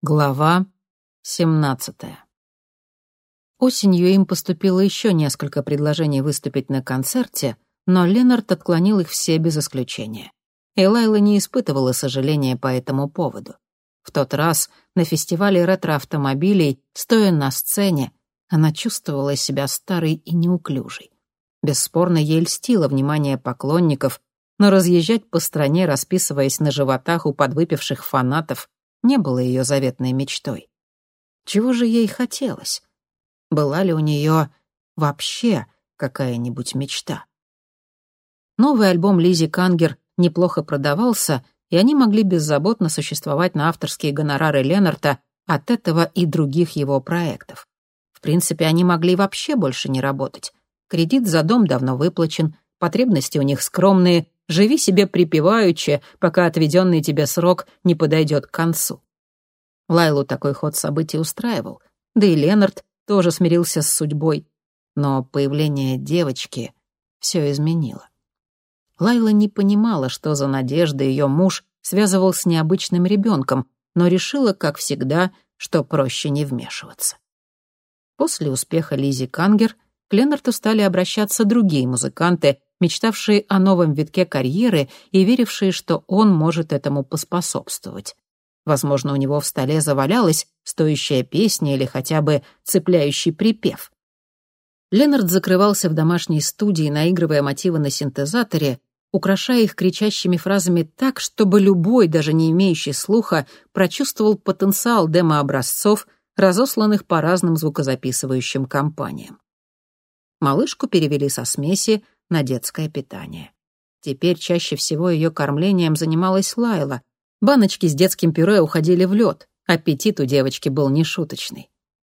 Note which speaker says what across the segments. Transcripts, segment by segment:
Speaker 1: Глава 17. Осенью им поступило еще несколько предложений выступить на концерте, но Ленард отклонил их все без исключения. И Лайла не испытывала сожаления по этому поводу. В тот раз на фестивале ретро-автомобилей, стоя на сцене, она чувствовала себя старой и неуклюжей. Бесспорно, ей льстило внимание поклонников, но разъезжать по стране, расписываясь на животах у подвыпивших фанатов, не было ее заветной мечтой. Чего же ей хотелось? Была ли у нее вообще какая-нибудь мечта? Новый альбом Лизи Кангер неплохо продавался, и они могли беззаботно существовать на авторские гонорары Ленарта от этого и других его проектов. В принципе, они могли вообще больше не работать. Кредит за дом давно выплачен, потребности у них скромные, Живи себе припеваючи, пока отведенный тебе срок не подойдет к концу. Лайлу такой ход событий устраивал, да и Ленард тоже смирился с судьбой. Но появление девочки все изменило. Лайла не понимала, что за надежда ее муж связывал с необычным ребенком, но решила, как всегда, что проще не вмешиваться. После успеха Лизи Кангер к Ленарту стали обращаться другие музыканты, мечтавшие о новом витке карьеры и верившие, что он может этому поспособствовать. Возможно, у него в столе завалялась стоящая песня или хотя бы цепляющий припев. Ленард закрывался в домашней студии, наигрывая мотивы на синтезаторе, украшая их кричащими фразами так, чтобы любой, даже не имеющий слуха, прочувствовал потенциал демообразцов, разосланных по разным звукозаписывающим компаниям. Малышку перевели со смеси на детское питание. Теперь чаще всего ее кормлением занималась Лайла. Баночки с детским пюре уходили в лед. Аппетит у девочки был нешуточный.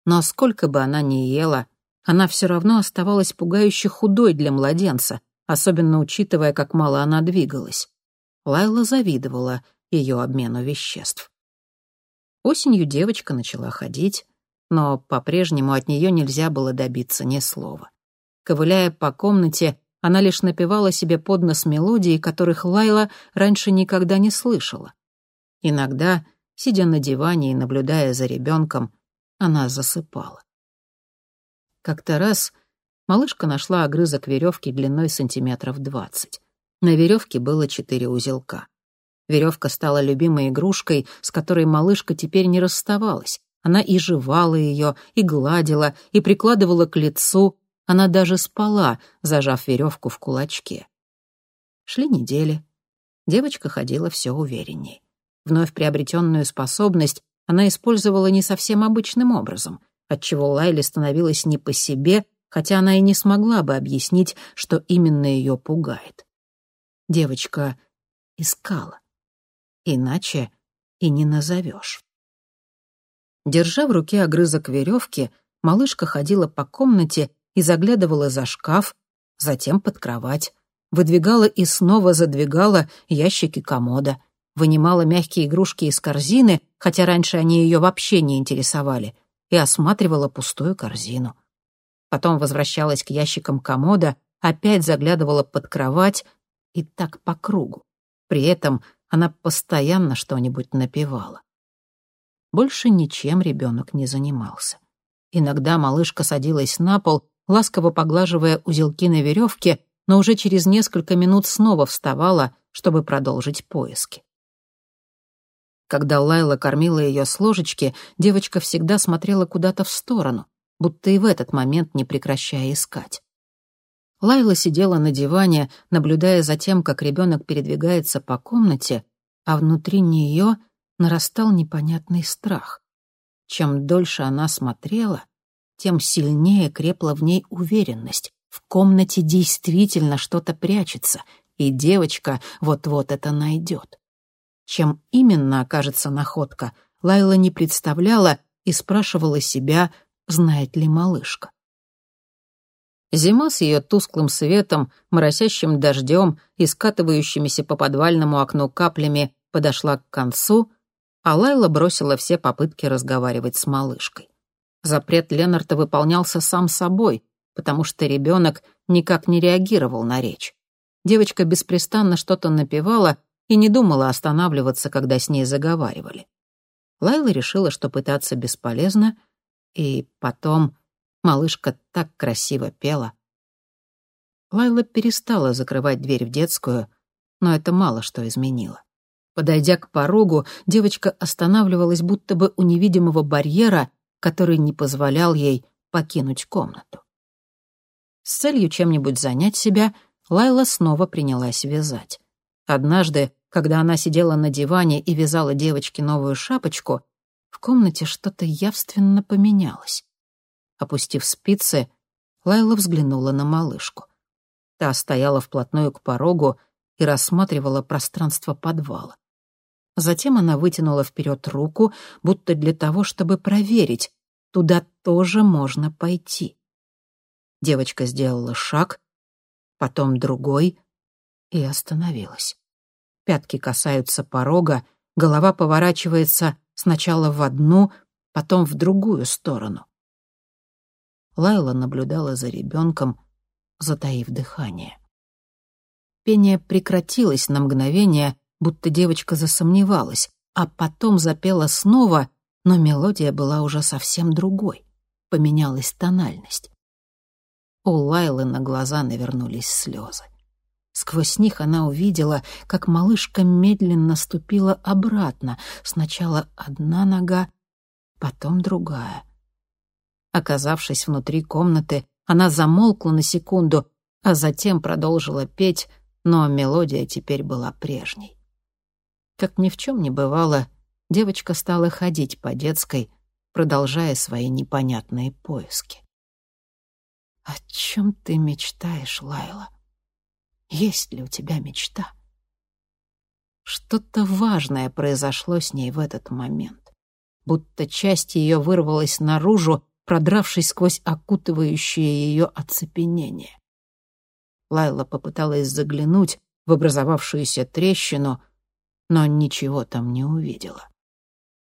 Speaker 1: Но сколько бы она ни ела, она все равно оставалась пугающе худой для младенца, особенно учитывая, как мало она двигалась. Лайла завидовала ее обмену веществ. Осенью девочка начала ходить, но по-прежнему от нее нельзя было добиться ни слова. Ковыляя по комнате, она лишь напевала себе под нос мелодии, которых Лайла раньше никогда не слышала. Иногда, сидя на диване и наблюдая за ребенком, она засыпала. Как-то раз малышка нашла огрызок веревки длиной сантиметров двадцать. На веревке было четыре узелка. Веревка стала любимой игрушкой, с которой малышка теперь не расставалась. Она и жевала ее, и гладила, и прикладывала к лицу, она даже спала, зажав веревку в кулачке. Шли недели. Девочка ходила все уверенней. Вновь приобретенную способность она использовала не совсем обычным образом, отчего Лайле становилась не по себе, хотя она и не смогла бы объяснить, что именно ее пугает. Девочка искала. Иначе и не назовешь. Держа в руке огрызок веревки, малышка ходила по комнате и заглядывала за шкаф, затем под кровать, выдвигала и снова задвигала ящики комода, вынимала мягкие игрушки из корзины, хотя раньше они ее вообще не интересовали, и осматривала пустую корзину. Потом возвращалась к ящикам комода, опять заглядывала под кровать и так по кругу. При этом она постоянно что-нибудь напевала. Больше ничем ребенок не занимался. Иногда малышка садилась на пол ласково поглаживая узелки на веревке, но уже через несколько минут снова вставала, чтобы продолжить поиски. Когда Лайла кормила ее с ложечки, девочка всегда смотрела куда-то в сторону, будто и в этот момент не прекращая искать. Лайла сидела на диване, наблюдая за тем, как ребенок передвигается по комнате, а внутри нее нарастал непонятный страх. Чем дольше она смотрела, тем сильнее крепла в ней уверенность. В комнате действительно что-то прячется, и девочка вот-вот это найдет. Чем именно окажется находка, Лайла не представляла и спрашивала себя, знает ли малышка. Зима с ее тусклым светом, моросящим дождем и скатывающимися по подвальному окну каплями подошла к концу, а Лайла бросила все попытки разговаривать с малышкой. Запрет Ленарта выполнялся сам собой, потому что ребенок никак не реагировал на речь. Девочка беспрестанно что-то напевала и не думала останавливаться, когда с ней заговаривали. Лайла решила, что пытаться бесполезно, и потом малышка так красиво пела. Лайла перестала закрывать дверь в детскую, но это мало что изменило. Подойдя к порогу, девочка останавливалась будто бы у невидимого барьера, который не позволял ей покинуть комнату. С целью чем-нибудь занять себя, Лайла снова принялась вязать. Однажды, когда она сидела на диване и вязала девочке новую шапочку, в комнате что-то явственно поменялось. Опустив спицы, Лайла взглянула на малышку. Та стояла вплотную к порогу и рассматривала пространство подвала. Затем она вытянула вперед руку, будто для того, чтобы проверить, туда тоже можно пойти. Девочка сделала шаг, потом другой и остановилась. Пятки касаются порога, голова поворачивается сначала в одну, потом в другую сторону. Лайла наблюдала за ребенком, затаив дыхание. Пение прекратилось на мгновение, будто девочка засомневалась, а потом запела снова, но мелодия была уже совсем другой. Поменялась тональность. У Лайлы на глаза навернулись слезы. Сквозь них она увидела, как малышка медленно ступила обратно. Сначала одна нога, потом другая. Оказавшись внутри комнаты, она замолкла на секунду, а затем продолжила петь, но мелодия теперь была прежней. Как ни в чем не бывало, девочка стала ходить по детской, продолжая свои непонятные поиски. «О чем ты мечтаешь, Лайла? Есть ли у тебя мечта?» Что-то важное произошло с ней в этот момент. Будто часть ее вырвалась наружу, продравшись сквозь окутывающее ее оцепенение. Лайла попыталась заглянуть в образовавшуюся трещину, но ничего там не увидела.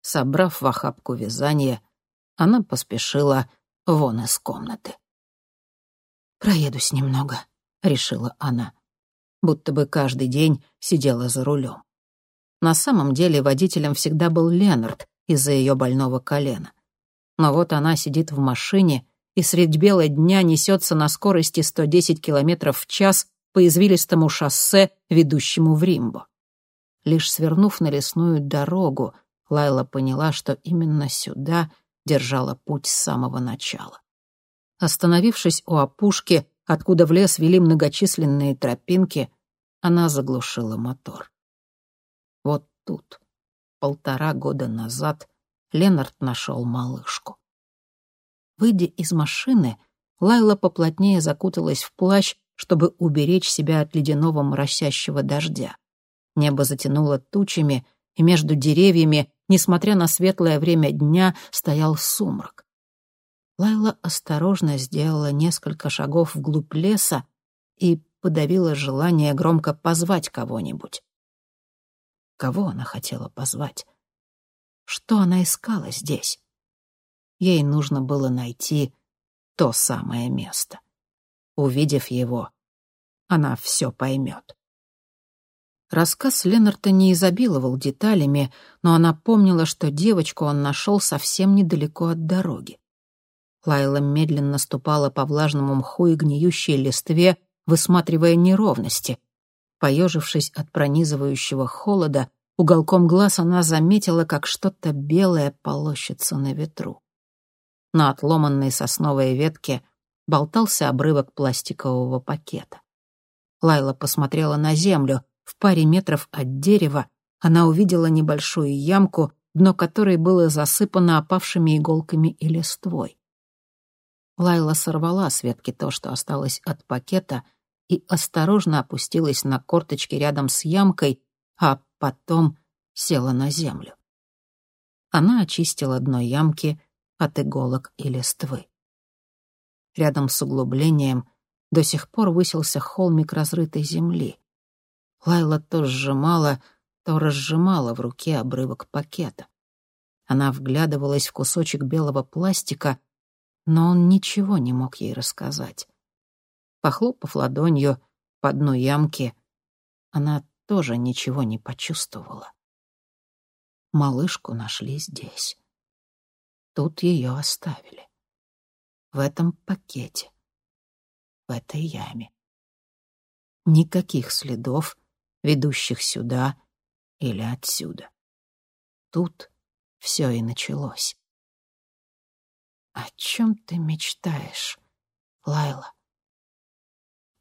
Speaker 1: Собрав в охапку вязание, она поспешила вон из комнаты. «Проедусь немного», — решила она, будто бы каждый день сидела за рулем. На самом деле водителем всегда был Ленард из-за ее больного колена. Но вот она сидит в машине и средь бела дня несется на скорости 110 км в час по извилистому шоссе, ведущему в Римбо. Лишь свернув на лесную дорогу, Лайла поняла, что именно сюда держала путь с самого начала. Остановившись у опушки, откуда в лес вели многочисленные тропинки, она заглушила мотор. Вот тут, полтора года назад, Ленард нашел малышку. Выйдя из машины, Лайла поплотнее закуталась в плащ, чтобы уберечь себя от ледяного моросящего дождя. Небо затянуло тучами, и между деревьями, несмотря на светлое время дня, стоял сумрак. Лайла осторожно сделала несколько шагов вглубь леса и подавила желание громко позвать кого-нибудь. Кого она хотела позвать? Что она искала здесь? Ей нужно было найти то самое место. Увидев его, она все поймет. Рассказ Ленарта не изобиловал деталями, но она помнила, что девочку он нашел совсем недалеко от дороги. Лайла медленно ступала по влажному мху и гниющей листве, высматривая неровности. Поежившись от пронизывающего холода, уголком глаз она заметила, как что-то белое полощется на ветру. На отломанной сосновой ветке болтался обрывок пластикового пакета. Лайла посмотрела на землю. В паре метров от дерева она увидела небольшую ямку, дно которой было засыпано опавшими иголками и листвой. Лайла сорвала с ветки то, что осталось от пакета, и осторожно опустилась на корточки рядом с ямкой, а потом села на землю. Она очистила дно ямки от иголок и листвы. Рядом с углублением до сих пор высился холмик разрытой земли. Лайла то сжимала, то разжимала в руке обрывок пакета. Она вглядывалась в кусочек белого пластика, но он ничего не мог ей рассказать. Похлопав ладонью по дну ямки, она тоже ничего не почувствовала. малышку нашли здесь. Тут ее оставили. В этом пакете. В этой яме. Никаких следов, ведущих сюда или отсюда. Тут все и началось. «О чем ты мечтаешь, Лайла?»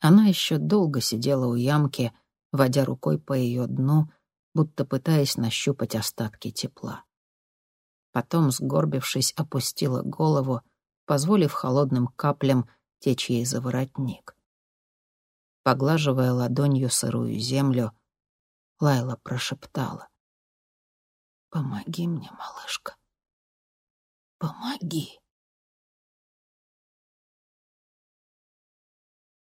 Speaker 1: Она еще долго сидела у ямки, водя рукой по ее дну, будто пытаясь нащупать остатки тепла. Потом, сгорбившись, опустила голову, позволив холодным каплям течь ей за воротник. Поглаживая ладонью сырую землю, Лайла прошептала. «Помоги мне, малышка. Помоги».